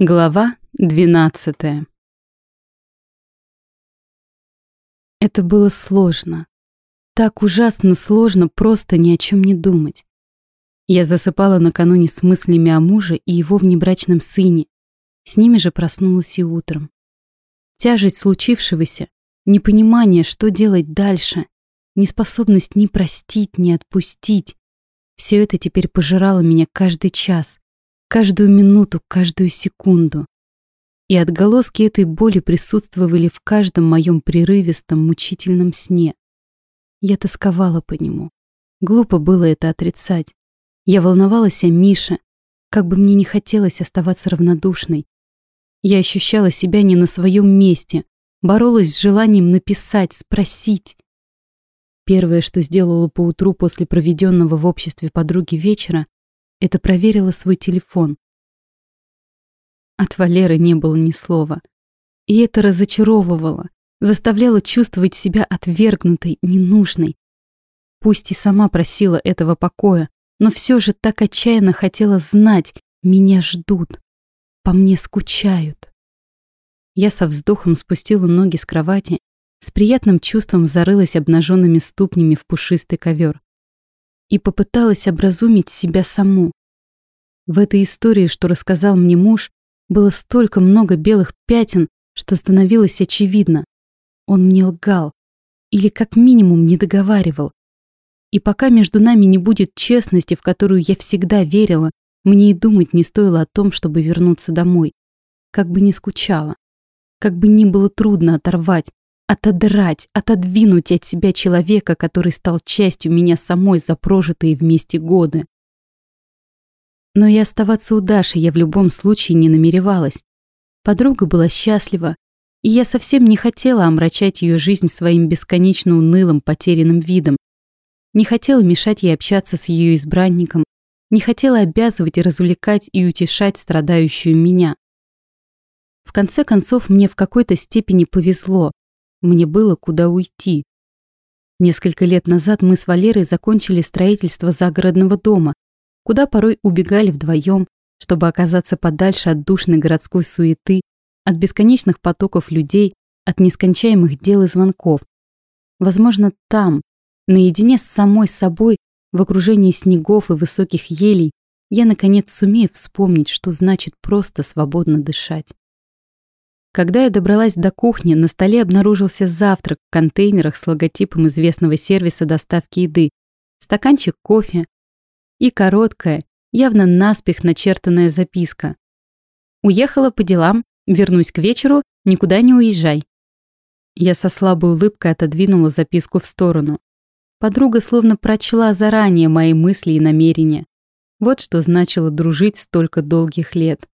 Глава 12 Это было сложно. Так ужасно сложно просто ни о чем не думать. Я засыпала накануне с мыслями о муже и его внебрачном сыне. С ними же проснулась и утром. Тяжесть случившегося, непонимание, что делать дальше, неспособность ни простить, ни отпустить. Все это теперь пожирало меня каждый час, каждую минуту, каждую секунду. И отголоски этой боли присутствовали в каждом моем прерывистом, мучительном сне. Я тосковала по нему. Глупо было это отрицать. Я волновалась о Мише, как бы мне не хотелось оставаться равнодушной. Я ощущала себя не на своем месте, боролась с желанием написать, спросить. Первое, что сделала поутру после проведенного в обществе подруги вечера, это проверила свой телефон. От Валеры не было ни слова. И это разочаровывало, заставляло чувствовать себя отвергнутой, ненужной. Пусть и сама просила этого покоя, но все же так отчаянно хотела знать, меня ждут, по мне скучают. Я со вздохом спустила ноги с кровати, с приятным чувством зарылась обнаженными ступнями в пушистый ковер и попыталась образумить себя саму. В этой истории, что рассказал мне муж, было столько много белых пятен, что становилось очевидно. Он мне лгал. Или как минимум не договаривал. И пока между нами не будет честности, в которую я всегда верила, мне и думать не стоило о том, чтобы вернуться домой. Как бы не скучала. Как бы ни было трудно оторвать, Отодрать, отодвинуть от себя человека, который стал частью меня самой за прожитые вместе годы. Но и оставаться у Даши я в любом случае не намеревалась. Подруга была счастлива, и я совсем не хотела омрачать ее жизнь своим бесконечно унылым, потерянным видом. Не хотела мешать ей общаться с ее избранником, не хотела обязывать и развлекать и утешать страдающую меня. В конце концов, мне в какой-то степени повезло. Мне было куда уйти. Несколько лет назад мы с Валерой закончили строительство загородного дома, куда порой убегали вдвоем, чтобы оказаться подальше от душной городской суеты, от бесконечных потоков людей, от нескончаемых дел и звонков. Возможно, там, наедине с самой собой, в окружении снегов и высоких елей, я наконец сумею вспомнить, что значит просто свободно дышать. Когда я добралась до кухни, на столе обнаружился завтрак в контейнерах с логотипом известного сервиса доставки еды, стаканчик кофе и короткая, явно наспех начертанная записка. «Уехала по делам, вернусь к вечеру, никуда не уезжай». Я со слабой улыбкой отодвинула записку в сторону. Подруга словно прочла заранее мои мысли и намерения. Вот что значило дружить столько долгих лет.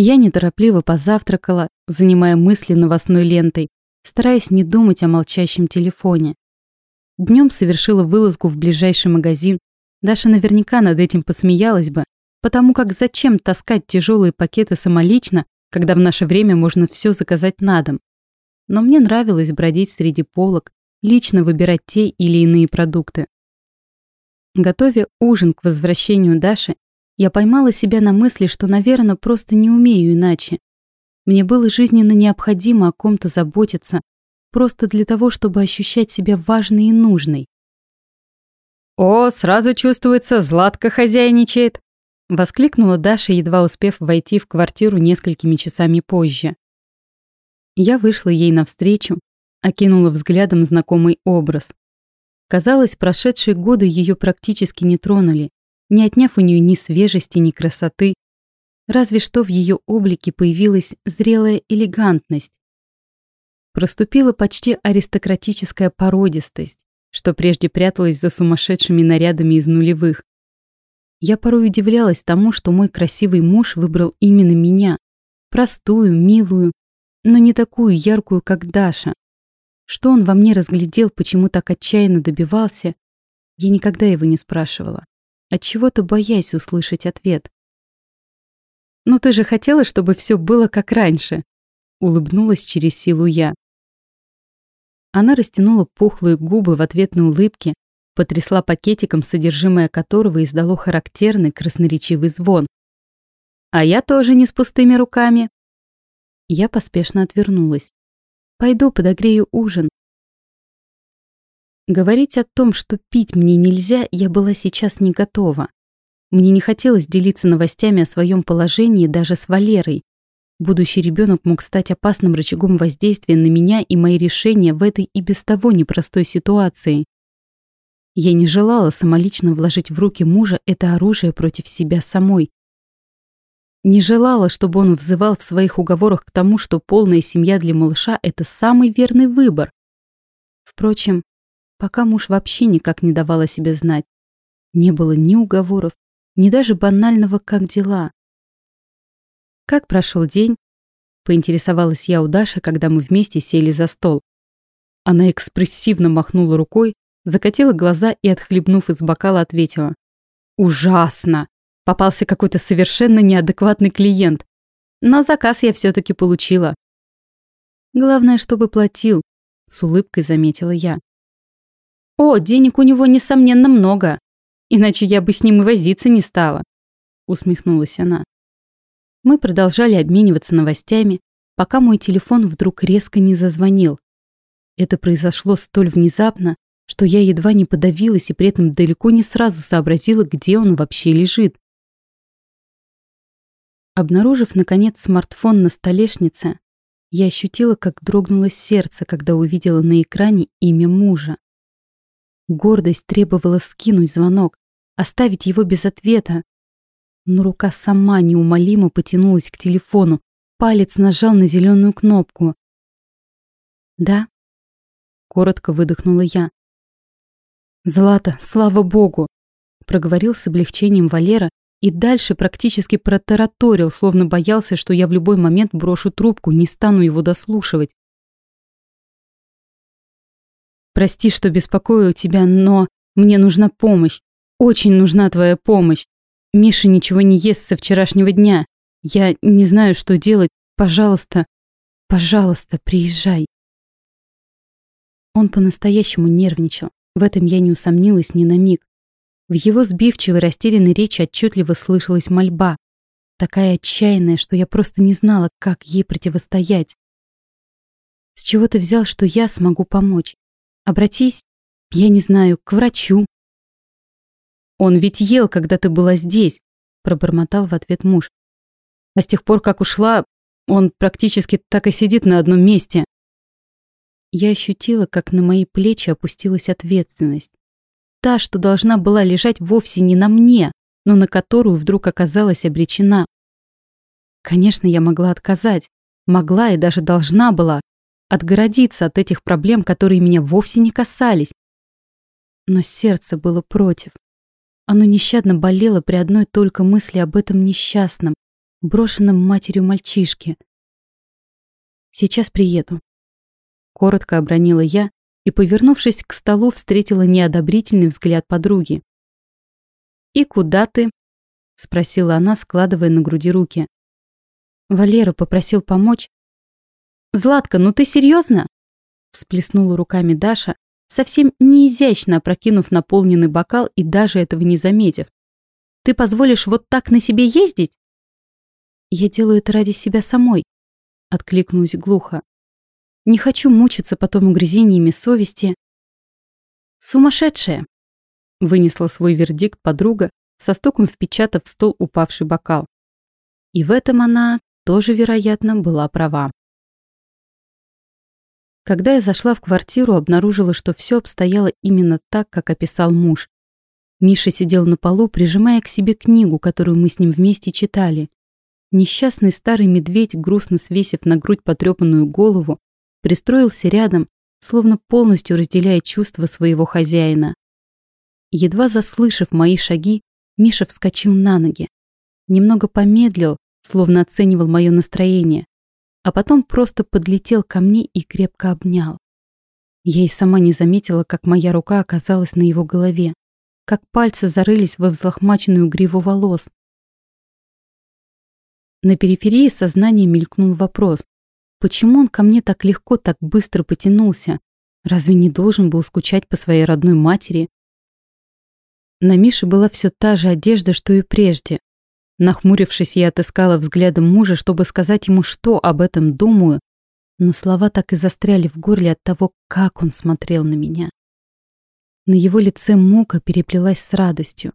Я неторопливо позавтракала, занимая мысли новостной лентой, стараясь не думать о молчащем телефоне. Днем совершила вылазку в ближайший магазин. Даша наверняка над этим посмеялась бы, потому как зачем таскать тяжелые пакеты самолично, когда в наше время можно все заказать на дом. Но мне нравилось бродить среди полок, лично выбирать те или иные продукты. Готовя ужин к возвращению Даши, я поймала себя на мысли, что, наверное, просто не умею иначе. Мне было жизненно необходимо о ком-то заботиться, просто для того, чтобы ощущать себя важной и нужной. «О, сразу чувствуется, Златка хозяйничает!» — воскликнула Даша, едва успев войти в квартиру несколькими часами позже. Я вышла ей навстречу, окинула взглядом знакомый образ. Казалось, прошедшие годы ее практически не тронули не отняв у нее ни свежести, ни красоты. Разве что в ее облике появилась зрелая элегантность. Проступила почти аристократическая породистость, что прежде пряталась за сумасшедшими нарядами из нулевых. Я порой удивлялась тому, что мой красивый муж выбрал именно меня, простую, милую, но не такую яркую, как Даша. Что он во мне разглядел, почему так отчаянно добивался, я никогда его не спрашивала от чего-то боясь услышать ответ. «Ну ты же хотела, чтобы все было как раньше», — улыбнулась через силу я. Она растянула пухлые губы в ответной улыбке, потрясла пакетиком, содержимое которого издало характерный красноречивый звон. А я тоже не с пустыми руками. Я поспешно отвернулась. Пойду подогрею ужин. Говорить о том, что пить мне нельзя, я была сейчас не готова. Мне не хотелось делиться новостями о своем положении даже с Валерой. Будущий ребенок мог стать опасным рычагом воздействия на меня и мои решения в этой и без того непростой ситуации. Я не желала самолично вложить в руки мужа это оружие против себя самой. Не желала, чтобы он взывал в своих уговорах к тому, что полная семья для малыша – это самый верный выбор. Впрочем, пока муж вообще никак не давал о себе знать. Не было ни уговоров, ни даже банального «как дела?». «Как прошел день?» – поинтересовалась я у Даши, когда мы вместе сели за стол. Она экспрессивно махнула рукой, закатила глаза и, отхлебнув из бокала, ответила. «Ужасно! Попался какой-то совершенно неадекватный клиент. Но заказ я все таки получила. Главное, чтобы платил», – с улыбкой заметила я. «О, денег у него, несомненно, много. Иначе я бы с ним и возиться не стала», – усмехнулась она. Мы продолжали обмениваться новостями, пока мой телефон вдруг резко не зазвонил. Это произошло столь внезапно, что я едва не подавилась и при этом далеко не сразу сообразила, где он вообще лежит. Обнаружив, наконец, смартфон на столешнице, я ощутила, как дрогнуло сердце, когда увидела на экране имя мужа. Гордость требовала скинуть звонок, оставить его без ответа, но рука сама неумолимо потянулась к телефону, палец нажал на зеленую кнопку. «Да?» — коротко выдохнула я. «Злата, слава богу!» — проговорил с облегчением Валера и дальше практически протараторил, словно боялся, что я в любой момент брошу трубку, не стану его дослушивать. «Прости, что беспокою тебя, но мне нужна помощь. Очень нужна твоя помощь. Миша ничего не ест со вчерашнего дня. Я не знаю, что делать. Пожалуйста, пожалуйста, приезжай. Он по-настоящему нервничал. В этом я не усомнилась ни на миг. В его сбивчивой, растерянной речи отчетливо слышалась мольба. Такая отчаянная, что я просто не знала, как ей противостоять. С чего ты взял, что я смогу помочь? Обратись, я не знаю, к врачу, «Он ведь ел, когда ты была здесь», – пробормотал в ответ муж. «А с тех пор, как ушла, он практически так и сидит на одном месте». Я ощутила, как на мои плечи опустилась ответственность. Та, что должна была лежать вовсе не на мне, но на которую вдруг оказалась обречена. Конечно, я могла отказать. Могла и даже должна была отгородиться от этих проблем, которые меня вовсе не касались. Но сердце было против. Оно нещадно болело при одной только мысли об этом несчастном, брошенном матерью мальчишке. «Сейчас приеду», — коротко обронила я и, повернувшись к столу, встретила неодобрительный взгляд подруги. «И куда ты?» — спросила она, складывая на груди руки. Валера попросил помочь. «Златка, ну ты серьезно? всплеснула руками Даша, совсем неизящно опрокинув наполненный бокал и даже этого не заметив. «Ты позволишь вот так на себе ездить?» «Я делаю это ради себя самой», — откликнулась глухо. «Не хочу мучиться потом угрызениями совести». «Сумасшедшая!» — вынесла свой вердикт подруга, со стуком впечатав в стол упавший бокал. И в этом она тоже, вероятно, была права. Когда я зашла в квартиру, обнаружила, что все обстояло именно так, как описал муж. Миша сидел на полу, прижимая к себе книгу, которую мы с ним вместе читали. Несчастный старый медведь, грустно свесив на грудь потрепанную голову, пристроился рядом, словно полностью разделяя чувства своего хозяина. Едва заслышав мои шаги, Миша вскочил на ноги. Немного помедлил, словно оценивал мое настроение, а потом просто подлетел ко мне и крепко обнял. Я и сама не заметила, как моя рука оказалась на его голове, как пальцы зарылись во взлохмаченную гриву волос. На периферии сознания мелькнул вопрос, почему он ко мне так легко, так быстро потянулся? Разве не должен был скучать по своей родной матери? На Мише была все та же одежда, что и прежде. Нахмурившись, я отыскала взглядом мужа, чтобы сказать ему, что об этом думаю, но слова так и застряли в горле от того, как он смотрел на меня. На его лице мука переплелась с радостью.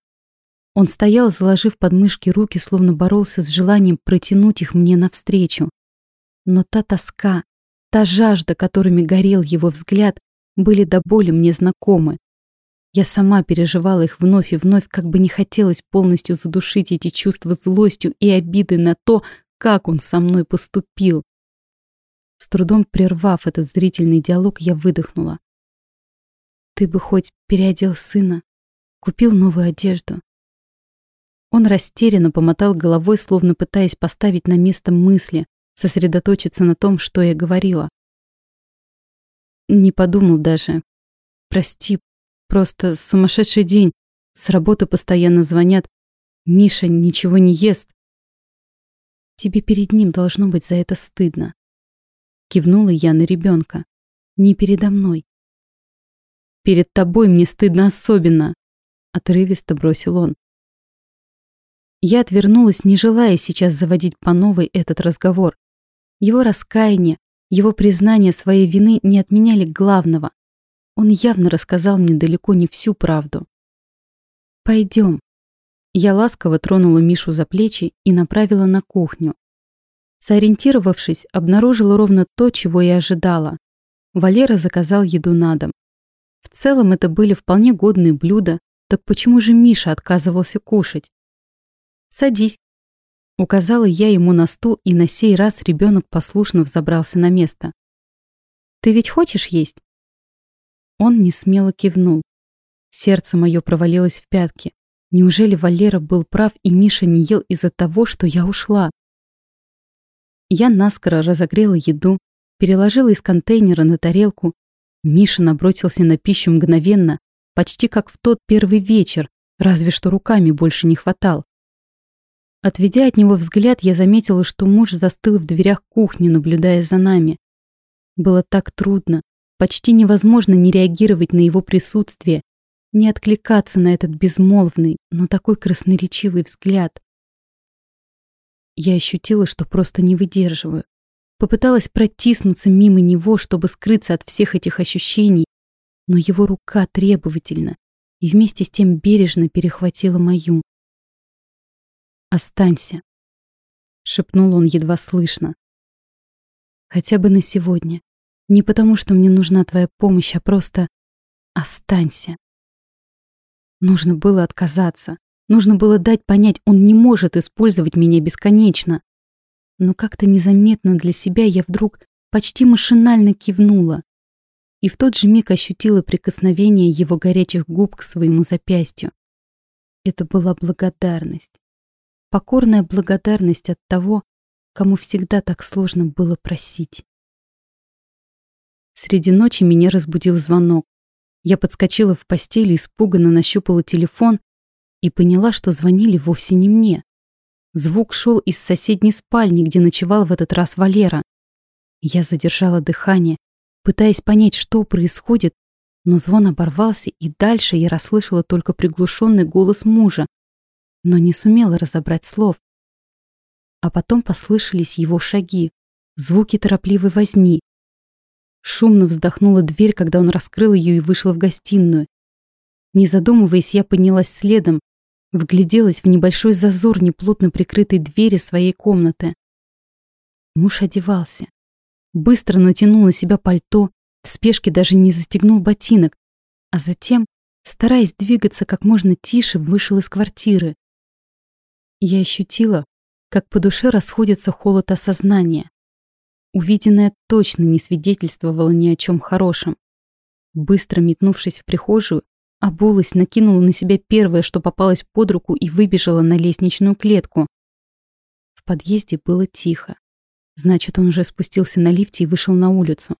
Он стоял, заложив подмышки руки, словно боролся с желанием протянуть их мне навстречу. Но та тоска, та жажда, которыми горел его взгляд, были до боли мне знакомы. Я сама переживала их вновь и вновь, как бы не хотелось полностью задушить эти чувства злостью и обиды на то, как он со мной поступил. С трудом прервав этот зрительный диалог, я выдохнула. «Ты бы хоть переодел сына, купил новую одежду». Он растерянно помотал головой, словно пытаясь поставить на место мысли, сосредоточиться на том, что я говорила. Не подумал даже. Прости, Просто сумасшедший день. С работы постоянно звонят. Миша ничего не ест. Тебе перед ним должно быть за это стыдно. Кивнула я на ребенка. Не передо мной. Перед тобой мне стыдно особенно. Отрывисто бросил он. Я отвернулась, не желая сейчас заводить по новой этот разговор. Его раскаяние, его признание своей вины не отменяли главного. Он явно рассказал мне далеко не всю правду. «Пойдем». Я ласково тронула Мишу за плечи и направила на кухню. Сориентировавшись, обнаружила ровно то, чего и ожидала. Валера заказал еду на дом. В целом это были вполне годные блюда, так почему же Миша отказывался кушать? «Садись», — указала я ему на стул, и на сей раз ребенок послушно взобрался на место. «Ты ведь хочешь есть?» Он не смело кивнул. Сердце мое провалилось в пятки. Неужели Валера был прав, и Миша не ел из-за того, что я ушла? Я наскоро разогрела еду, переложила из контейнера на тарелку. Миша набросился на пищу мгновенно, почти как в тот первый вечер, разве что руками больше не хватал. Отведя от него взгляд, я заметила, что муж застыл в дверях кухни, наблюдая за нами. Было так трудно, Почти невозможно не реагировать на его присутствие, не откликаться на этот безмолвный, но такой красноречивый взгляд. Я ощутила, что просто не выдерживаю. Попыталась протиснуться мимо него, чтобы скрыться от всех этих ощущений, но его рука требовательно и вместе с тем бережно перехватила мою. «Останься», — шепнул он едва слышно. «Хотя бы на сегодня. Не потому, что мне нужна твоя помощь, а просто останься. Нужно было отказаться. Нужно было дать понять, он не может использовать меня бесконечно. Но как-то незаметно для себя я вдруг почти машинально кивнула. И в тот же миг ощутила прикосновение его горячих губ к своему запястью. Это была благодарность. Покорная благодарность от того, кому всегда так сложно было просить. Среди ночи меня разбудил звонок. Я подскочила в постели, испуганно нащупала телефон и поняла, что звонили вовсе не мне. Звук шел из соседней спальни, где ночевал в этот раз Валера. Я задержала дыхание, пытаясь понять, что происходит, но звон оборвался, и дальше я расслышала только приглушенный голос мужа, но не сумела разобрать слов. А потом послышались его шаги, звуки торопливой возни, Шумно вздохнула дверь, когда он раскрыл ее и вышла в гостиную. Не задумываясь, я поднялась следом, вгляделась в небольшой зазор неплотно прикрытой двери своей комнаты. Муж одевался. Быстро натянул на себя пальто, в спешке даже не застегнул ботинок, а затем, стараясь двигаться как можно тише, вышел из квартиры. Я ощутила, как по душе расходится холод осознания. Увиденное точно не свидетельствовало ни о чем хорошем. Быстро метнувшись в прихожую, обулась, накинула на себя первое, что попалось под руку и выбежала на лестничную клетку. В подъезде было тихо. Значит, он уже спустился на лифте и вышел на улицу.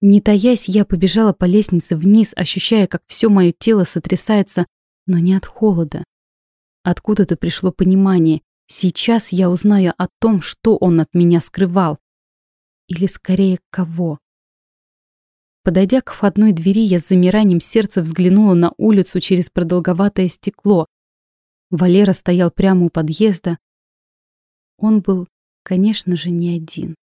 Не таясь, я побежала по лестнице вниз, ощущая, как все мое тело сотрясается, но не от холода. Откуда-то пришло понимание. Сейчас я узнаю о том, что он от меня скрывал. Или скорее кого? Подойдя к входной двери, я с замиранием сердца взглянула на улицу через продолговатое стекло. Валера стоял прямо у подъезда. Он был, конечно же, не один.